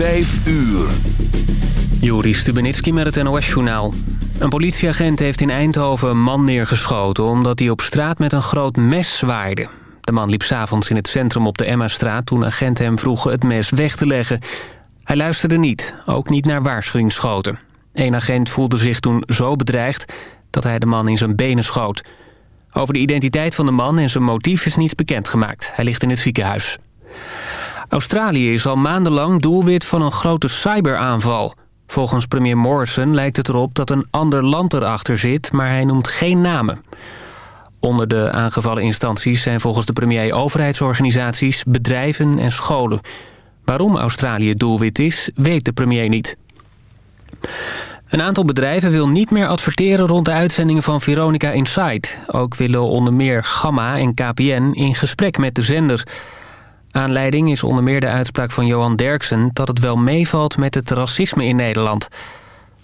5 uur. Joris Stubenitski met het NOS-journaal. Een politieagent heeft in Eindhoven een man neergeschoten... omdat hij op straat met een groot mes zwaaide. De man liep s'avonds in het centrum op de Emma-straat... toen agenten hem vroegen het mes weg te leggen. Hij luisterde niet, ook niet naar waarschuwingsschoten. Eén agent voelde zich toen zo bedreigd... dat hij de man in zijn benen schoot. Over de identiteit van de man en zijn motief is niets bekendgemaakt. Hij ligt in het ziekenhuis. Australië is al maandenlang doelwit van een grote cyberaanval. Volgens premier Morrison lijkt het erop dat een ander land erachter zit... maar hij noemt geen namen. Onder de aangevallen instanties zijn volgens de premier overheidsorganisaties, bedrijven en scholen. Waarom Australië doelwit is, weet de premier niet. Een aantal bedrijven wil niet meer adverteren rond de uitzendingen van Veronica Inside. Ook willen onder meer Gamma en KPN in gesprek met de zender... Aanleiding is onder meer de uitspraak van Johan Derksen... dat het wel meevalt met het racisme in Nederland.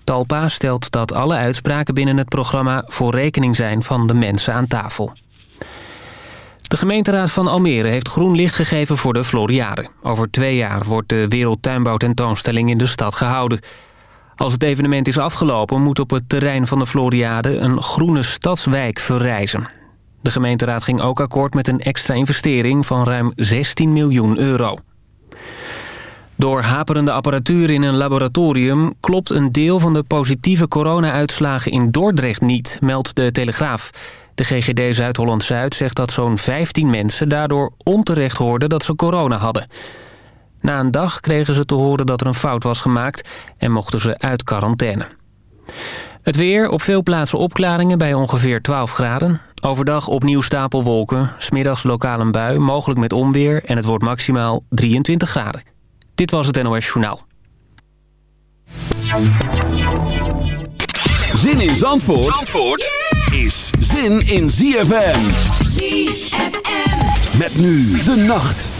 Talpa stelt dat alle uitspraken binnen het programma... voor rekening zijn van de mensen aan tafel. De gemeenteraad van Almere heeft groen licht gegeven voor de Floriade. Over twee jaar wordt de Wereldtuinbouwtentoonstelling in de stad gehouden. Als het evenement is afgelopen moet op het terrein van de Floriade... een groene stadswijk verrijzen. De gemeenteraad ging ook akkoord met een extra investering van ruim 16 miljoen euro. Door haperende apparatuur in een laboratorium klopt een deel van de positieve corona-uitslagen in Dordrecht niet, meldt de Telegraaf. De GGD Zuid-Holland-Zuid zegt dat zo'n 15 mensen daardoor onterecht hoorden dat ze corona hadden. Na een dag kregen ze te horen dat er een fout was gemaakt en mochten ze uit quarantaine. Het weer, op veel plaatsen opklaringen bij ongeveer 12 graden. Overdag opnieuw stapelwolken, smiddags lokaal een bui, mogelijk met onweer... en het wordt maximaal 23 graden. Dit was het NOS Journaal. Zin in Zandvoort, Zandvoort is zin in ZFM. ZFM. Met nu de nacht.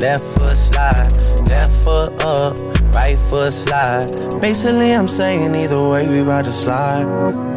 left foot slide, left foot up right foot slide. Basically, I'm saying either way, we about to slide.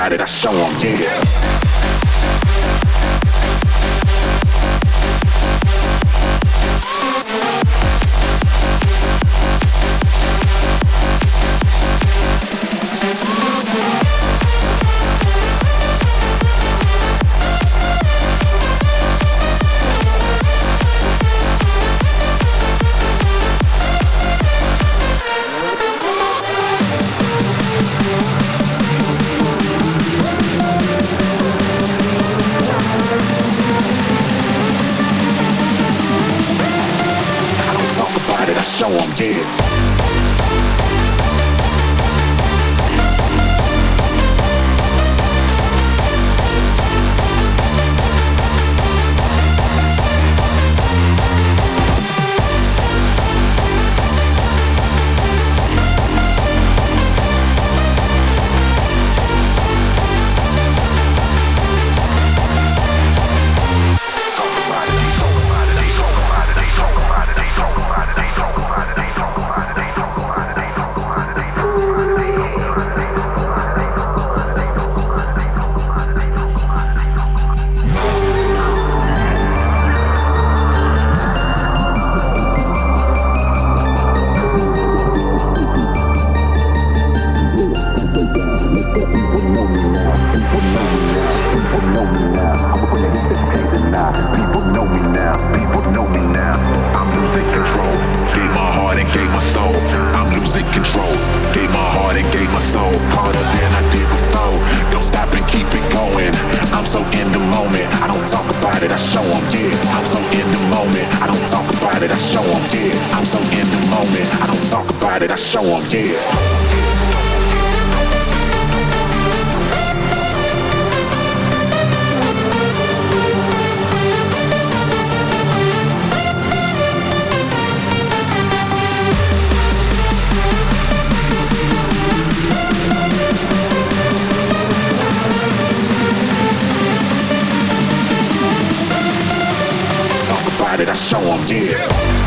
That I show them? Yeah. show I'm dead. I'm so in the moment. I don't talk about it. I show them dead. I'm so in the moment. I don't talk about it. I show them dead. to show them, yeah.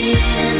feeling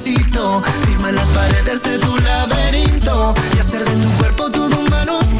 firma las paredes de tu laberinto y hacer de tu cuerpo todo un manuscrito.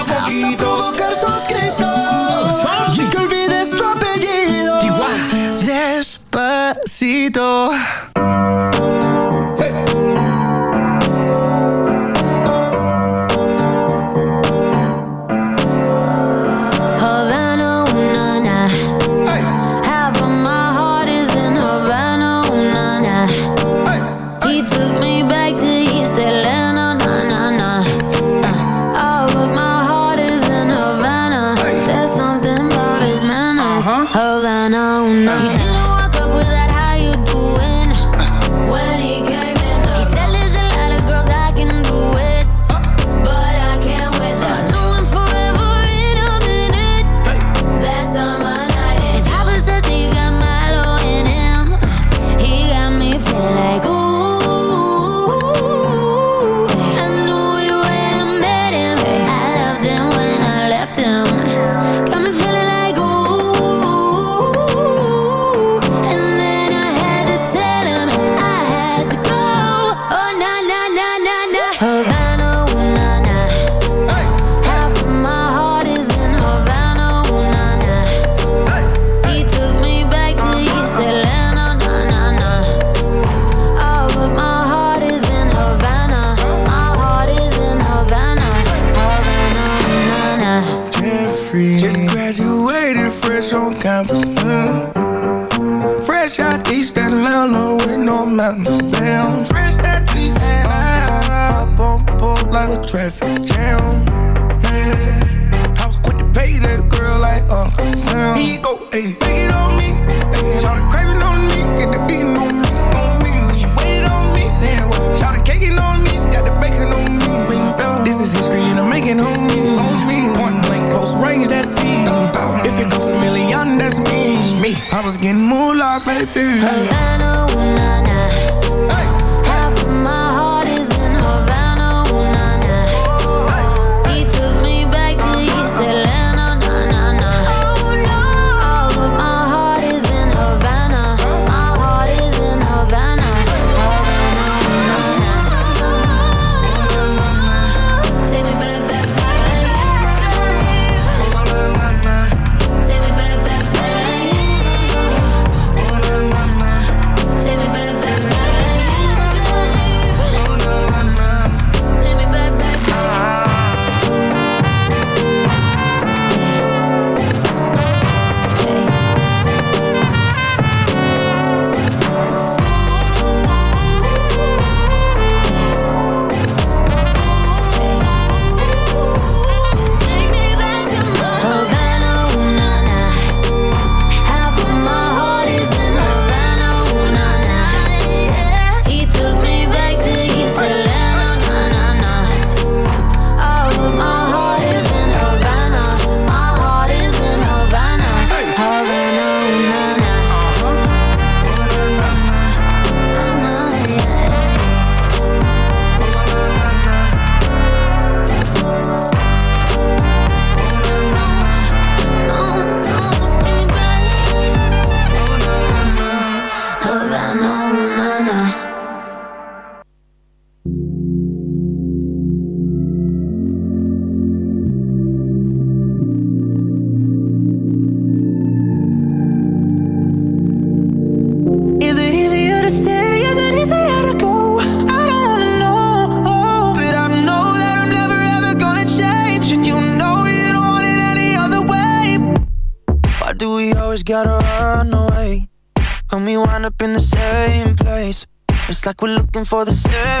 for the stairs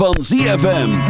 van ZFM.